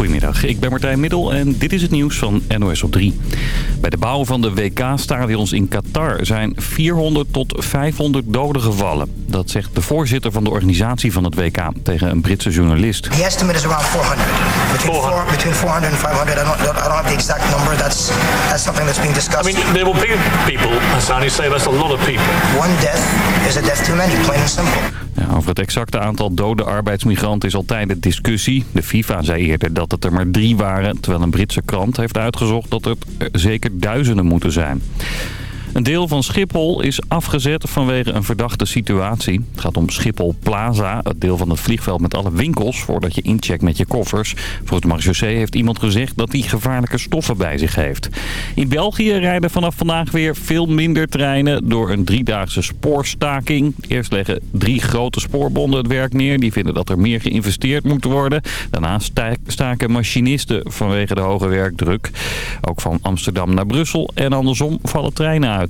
Goedemiddag, ik ben Martijn Middel en dit is het nieuws van NOS op 3. Bij de bouw van de WK-stadions in Qatar zijn 400 tot 500 doden gevallen. Dat zegt de voorzitter van de organisatie van het WK tegen een Britse journalist. The estimate is around 400. Between, 400. between 400 and 500. I don't, I don't have the exact number. That's, that's something that's being discussed. I mean, there will be people, Hassan, who say that's a lot of people. One death is a death too many, plain and simple. Over het exacte aantal dode arbeidsmigranten is altijd de discussie. De FIFA zei eerder dat het er maar drie waren... terwijl een Britse krant heeft uitgezocht dat het er zeker duizenden moeten zijn. Een deel van Schiphol is afgezet vanwege een verdachte situatie. Het gaat om Schiphol Plaza, het deel van het vliegveld met alle winkels... voordat je incheckt met je koffers. Volgens de marechaussee heeft iemand gezegd dat hij gevaarlijke stoffen bij zich heeft. In België rijden vanaf vandaag weer veel minder treinen... door een driedaagse spoorstaking. Eerst leggen drie grote spoorbonden het werk neer. Die vinden dat er meer geïnvesteerd moet worden. Daarna staken machinisten vanwege de hoge werkdruk. Ook van Amsterdam naar Brussel en andersom vallen treinen uit.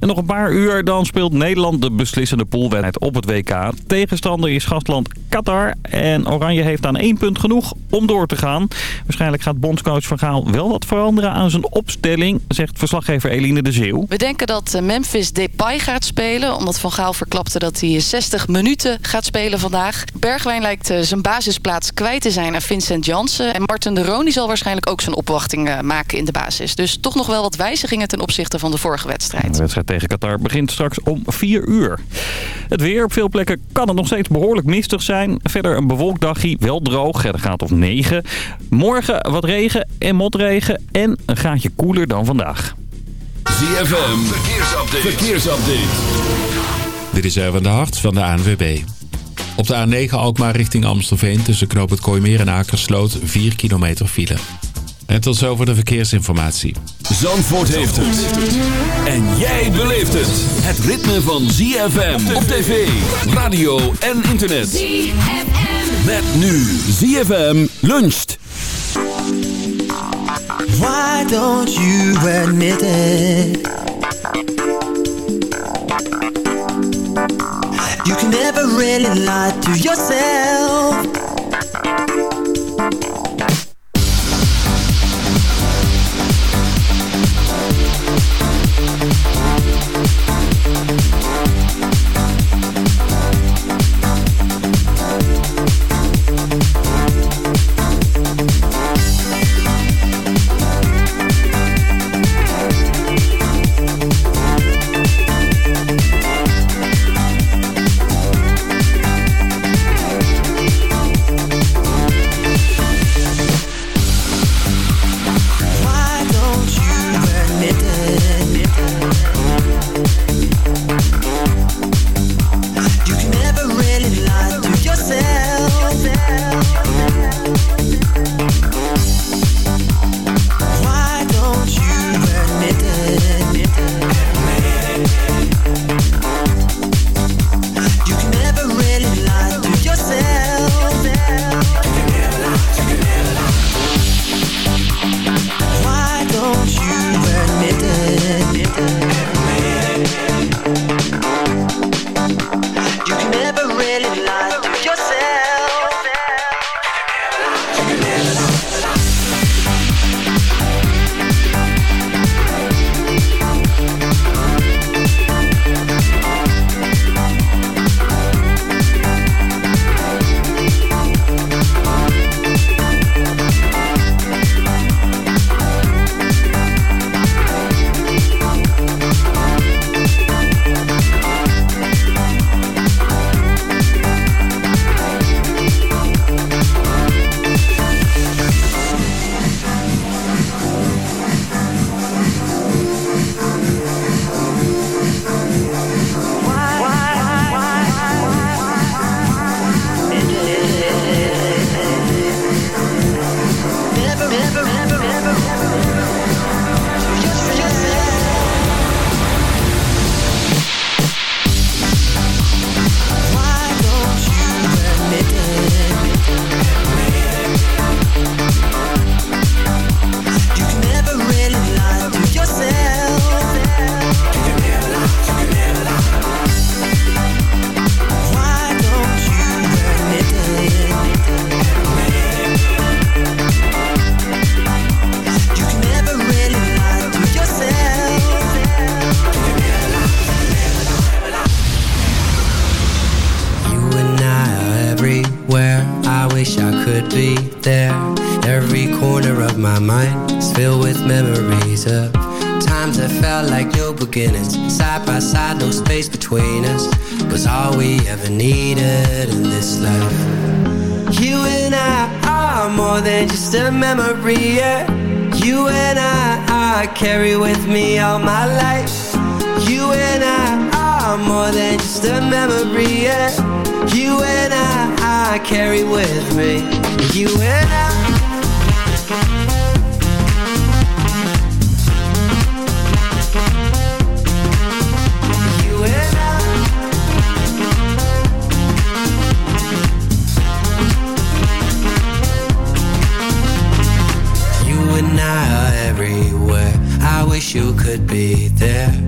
En nog een paar uur, dan speelt Nederland de beslissende poolwedstrijd op het WK. Tegenstander is gastland Qatar. En Oranje heeft aan één punt genoeg om door te gaan. Waarschijnlijk gaat bondscoach Van Gaal wel wat veranderen aan zijn opstelling, zegt verslaggever Eline de Zeeuw. We denken dat eh, Memphis Depay gaat spelen, omdat Van Gaal verklapte dat hij 60 minuten gaat spelen vandaag. Bergwijn lijkt eh, zijn basisplaats kwijt te zijn aan Vincent Jansen. En Martin de Roon zal waarschijnlijk ook zijn opwachting eh, maken in de basis. Dus toch nog wel wat wijzigingen ten opzichte van de vorige wedstrijd. De wedstrijd tegen Qatar begint straks om 4 uur. Het weer op veel plekken kan het nog steeds behoorlijk mistig zijn. Verder een bewolkt dagje, wel droog, er gaat of 9. Morgen wat regen en motregen en een gaatje koeler dan vandaag. ZFM, verkeersupdate. verkeersupdate. Dit is Erwin de Hart van de ANWB. Op de A9 Alkmaar richting Amstelveen tussen Knoop het Kooimeer en Akersloot 4 kilometer file. En tot zover de verkeersinformatie. Zandvoort heeft het. En jij beleeft het. Het ritme van ZFM op tv, radio en internet. ZFM. Met nu ZFM luncht. Why don't you admit it? You can never really lie to yourself. More than just a memory. Yeah. You and I, I carry with me. You and I. You and I are everywhere I wish you could be there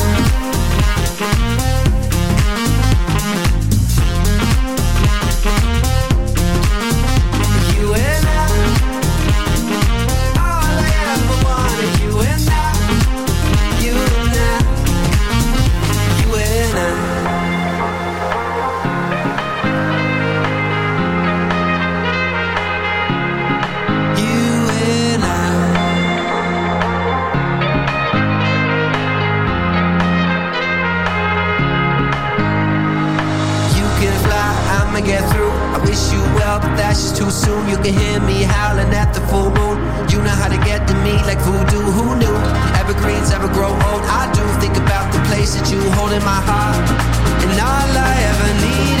You can hear me howling at the full moon. You know how to get to me like voodoo. Who knew? Evergreens ever grow old. I do think about the place that you hold in my heart, and all I ever needed,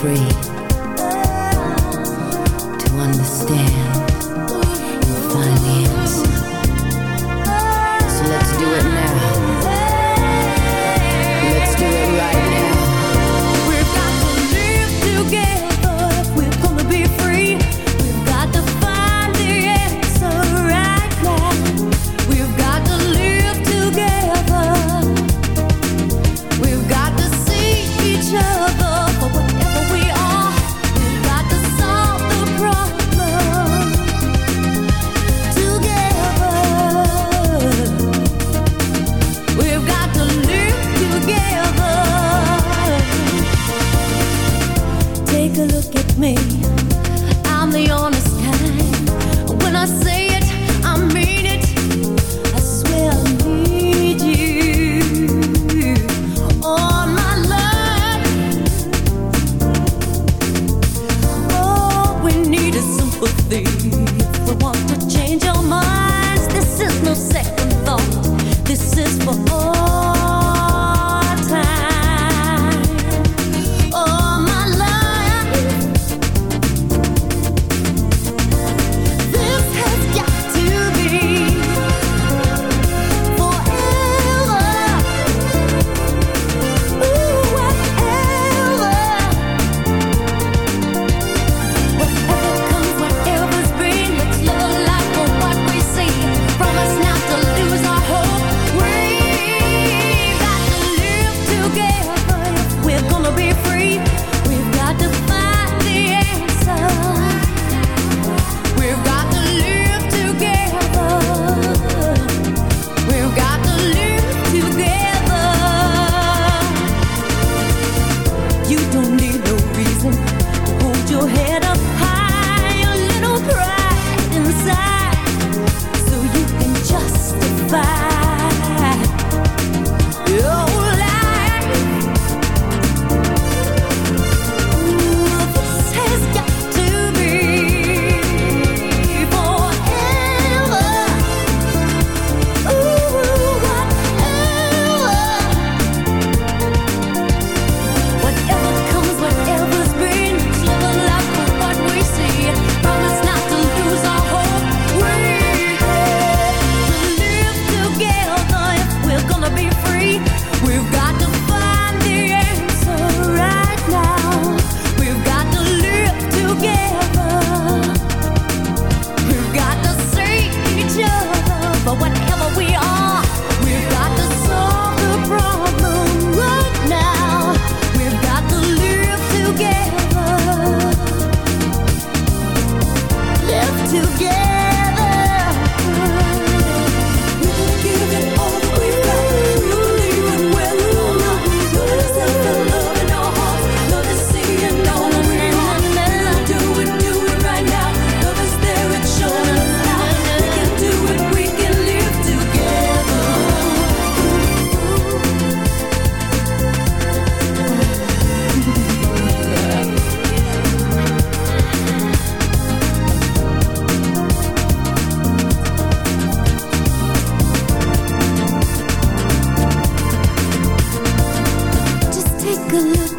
free.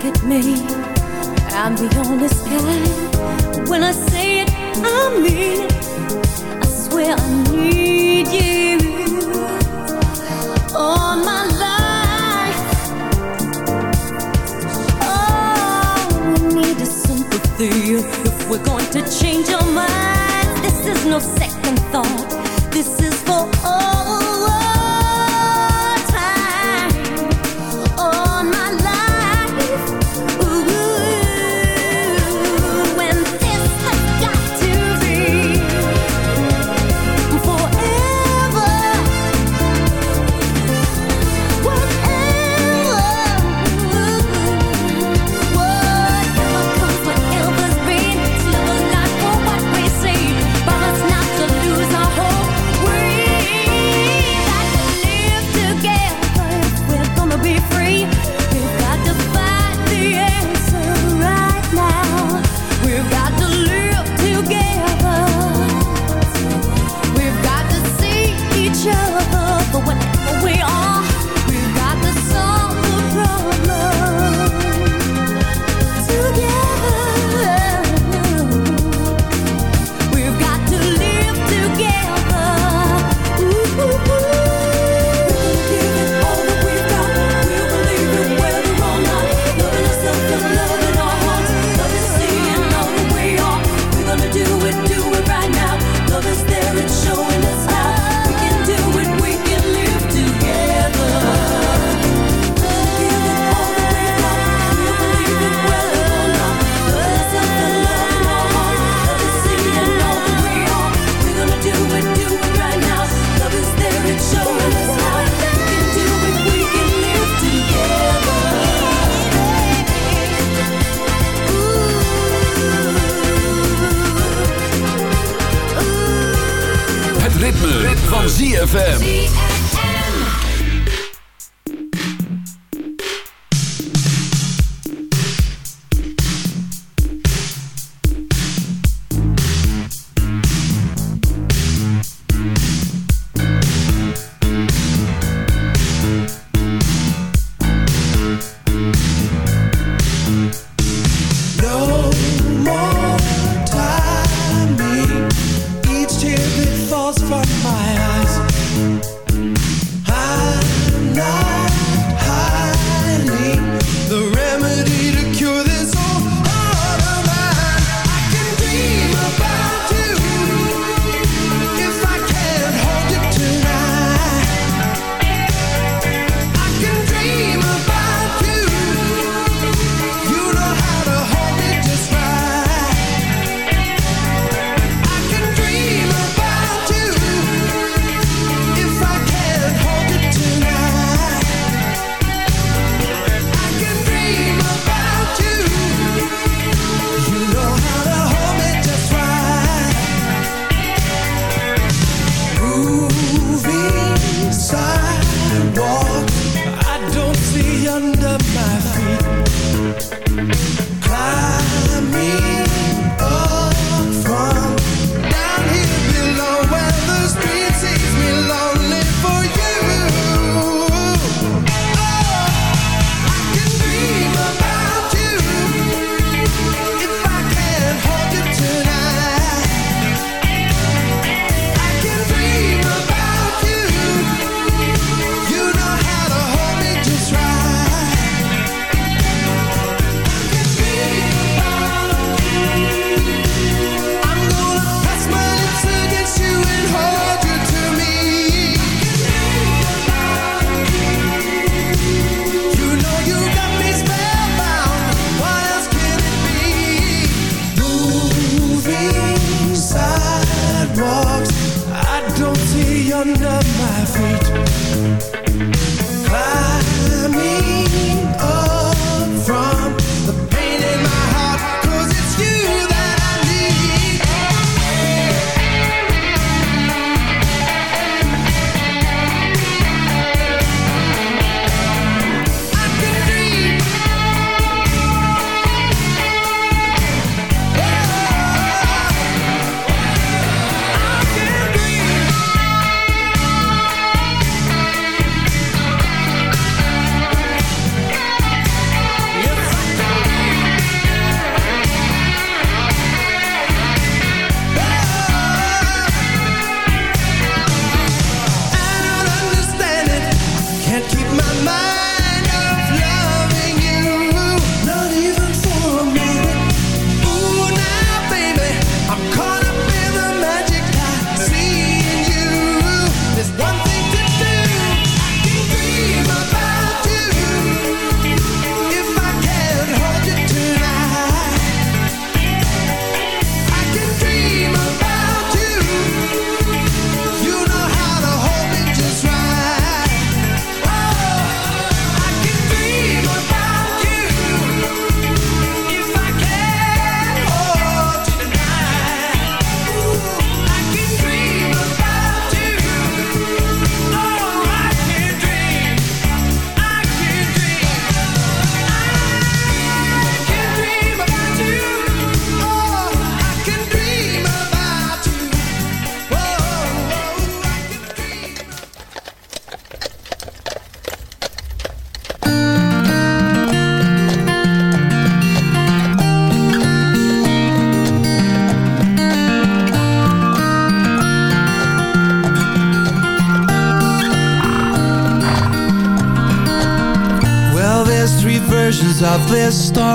at me. I'm the honest guy When I say it, I mean it. I swear I need you. All my life. Oh, we need a sympathy. If we're going to change our minds This is no second thought. This is for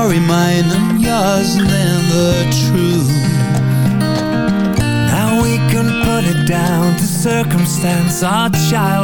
story mine and yours never true. Now we can put it down to circumstance. Our child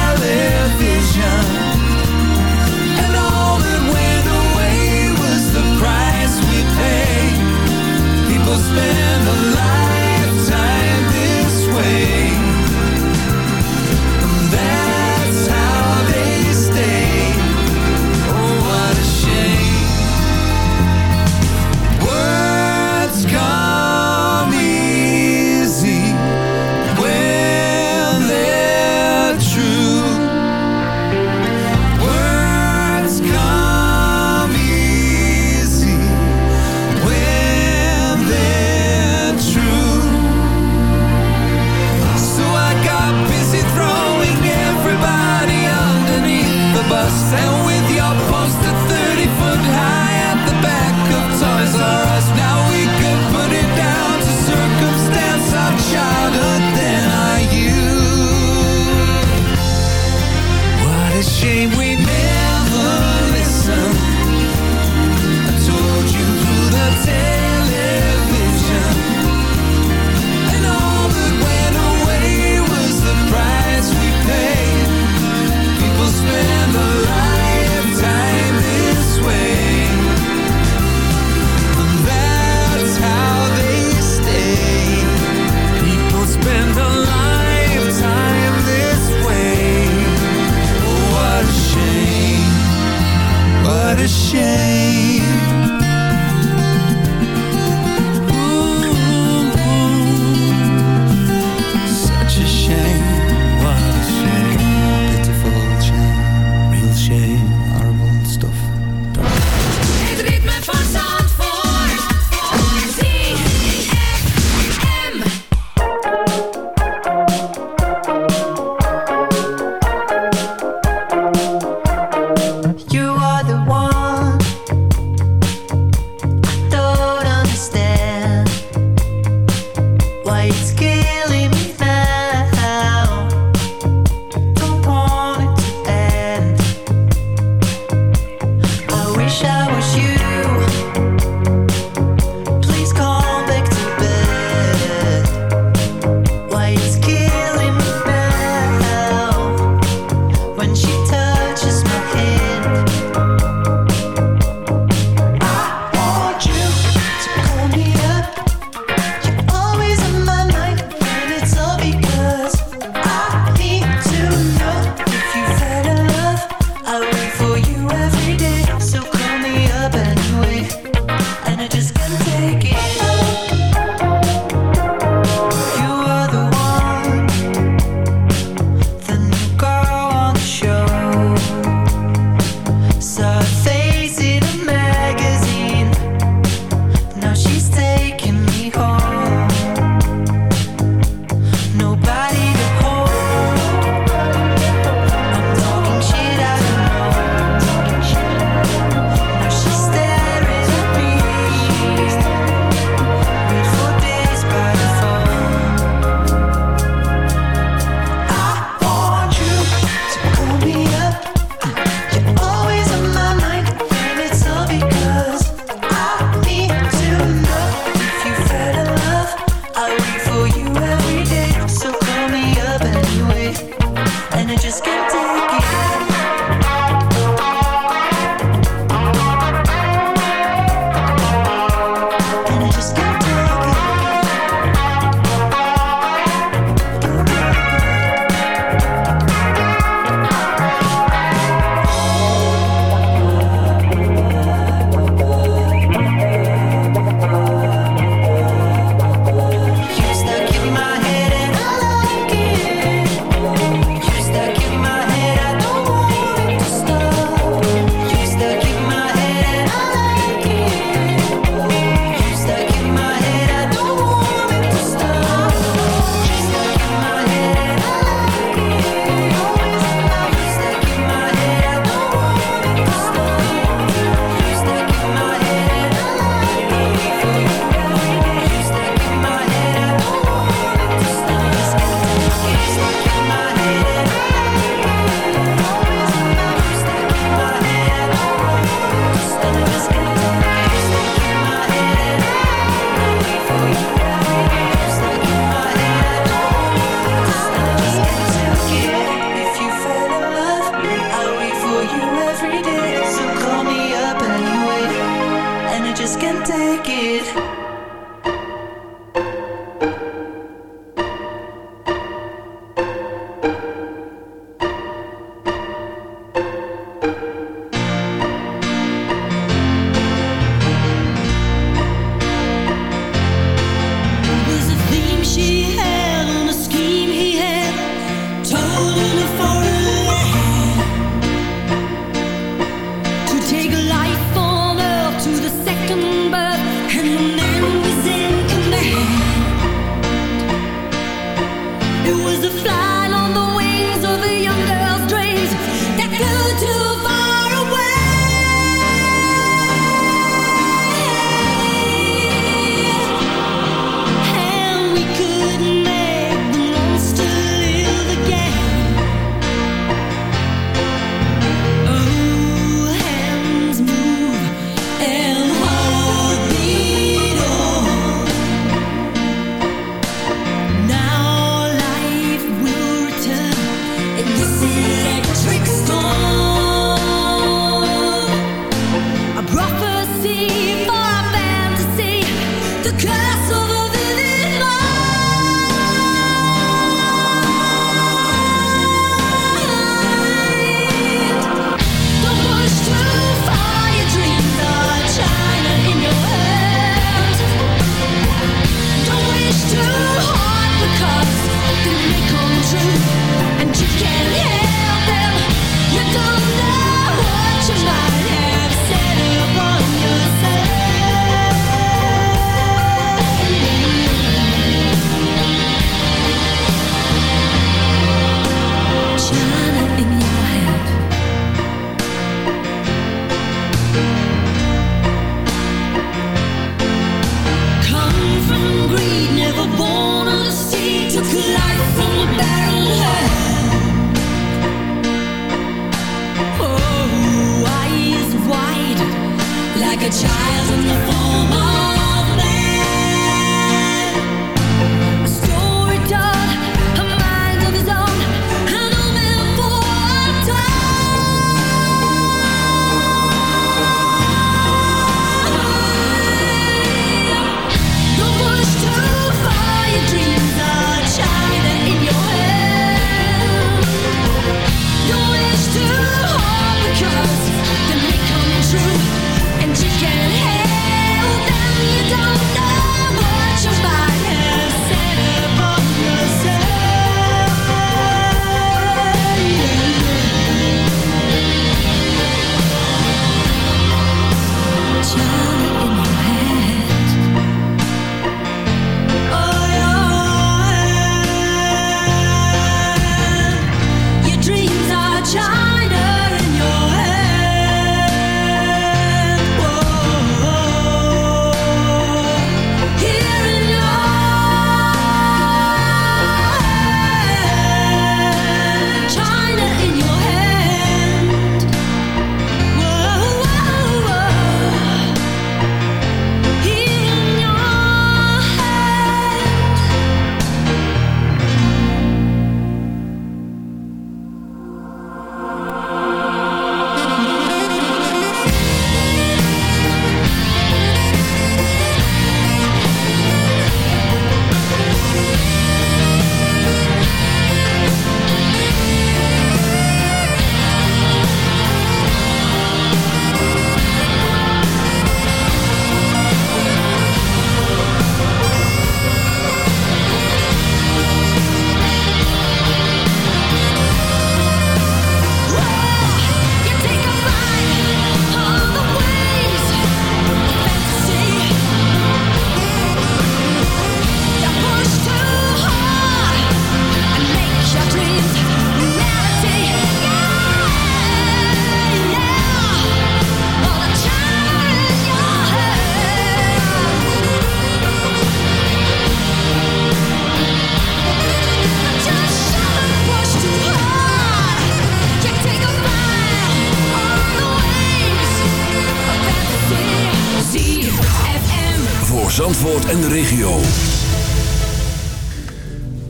En de regio.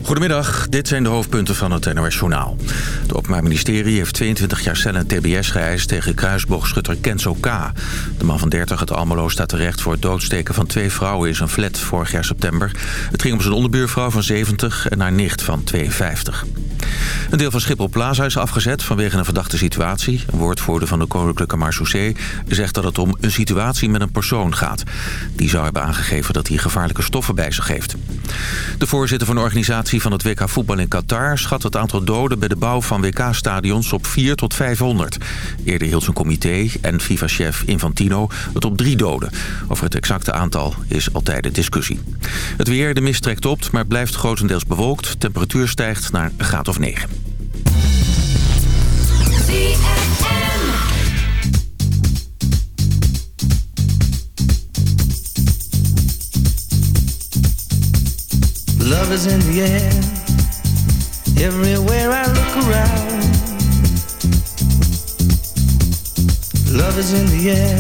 Goedemiddag, dit zijn de hoofdpunten van het NOS Journaal. Het Openbaar Ministerie heeft 22 jaar cel en tbs geëist tegen kruisboogschutter Kenzo K. De man van 30 uit Almelo staat terecht voor het doodsteken van twee vrouwen in zijn flat vorig jaar september. Het ging om zijn onderbuurvrouw van 70 en haar nicht van 52. Een deel van Schiphol Plaza is afgezet vanwege een verdachte situatie. Een woordvoerder van de Koninklijke Marseillais zegt dat het om een situatie met een persoon gaat. Die zou hebben aangegeven dat hij gevaarlijke stoffen bij zich heeft. De voorzitter van de organisatie van het WK voetbal in Qatar schat het aantal doden bij de bouw van WK-stadions op 4 tot 500. Eerder hield zijn comité en FIFA-chef Infantino het op drie doden. Over het exacte aantal is altijd de discussie. Het weer, de mist trekt op, maar blijft grotendeels bewolkt. Temperatuur stijgt naar een graad of 9. Love is in the air. Everywhere I look around. Love is in the air.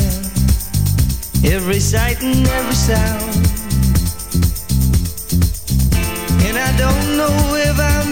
Every sight and every sound. And I don't know if I'm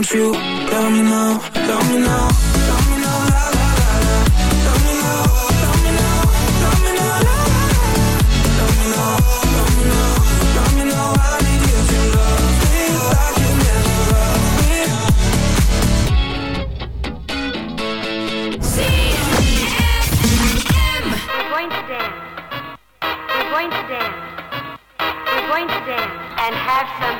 Won't you love me now, tell me now, love me now, la la la la. Love me now, love me now, love me now, la la la. Me now, love me now, love me now I need you to love me like you never loved me. Z-F-M We're going to dance. We're going to dance. We're going to dance. And have some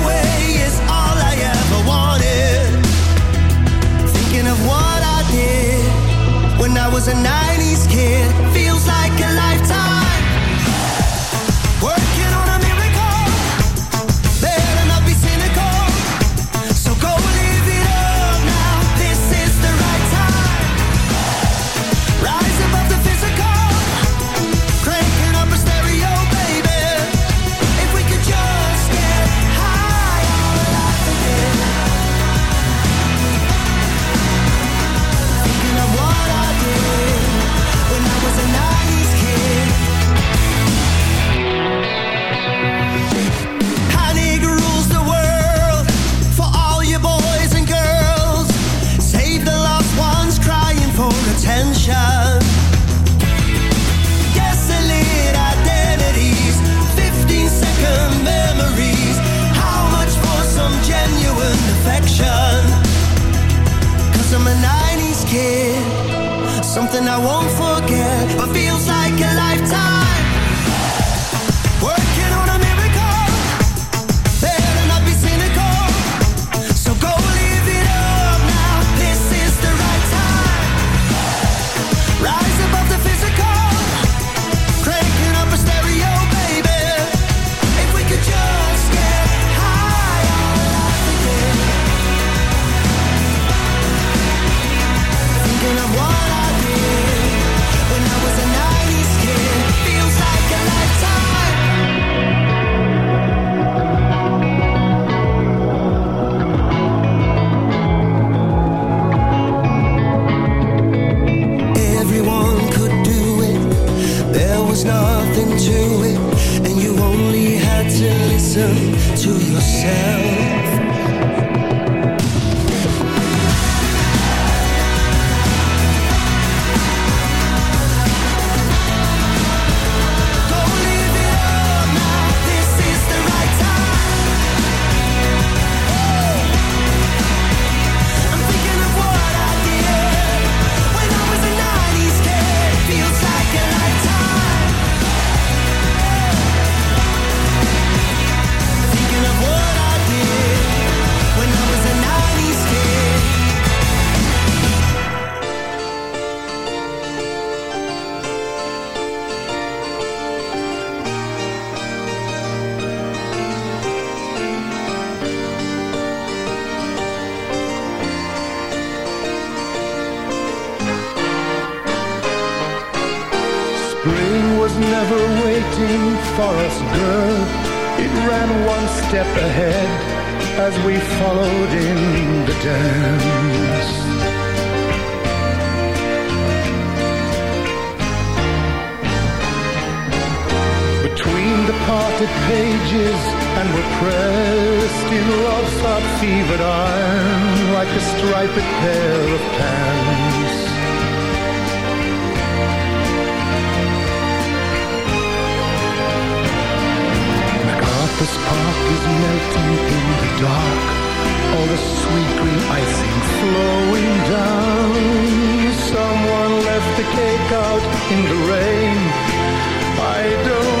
of what I did when I was a 90s kid. Feels like a life. and I won't pages and we're pressed in love's hot fevered iron like a striped pair of pants. MacArthur's Park is melting in the dark. All the sweet green icing flowing down. Someone left the cake out in the rain. I don't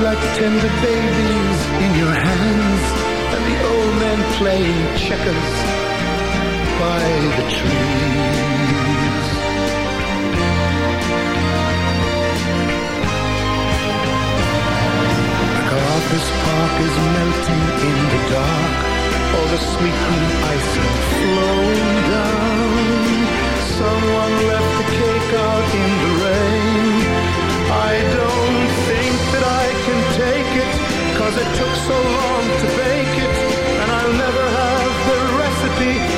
Like tender babies in your hands, and the old men playing checkers by the trees. MacArthur's Park is melting in the dark. All the sweet green icing flowing down. Someone left the cake out in the rain. It took so long to bake it, and I'll never have the recipe